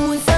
muito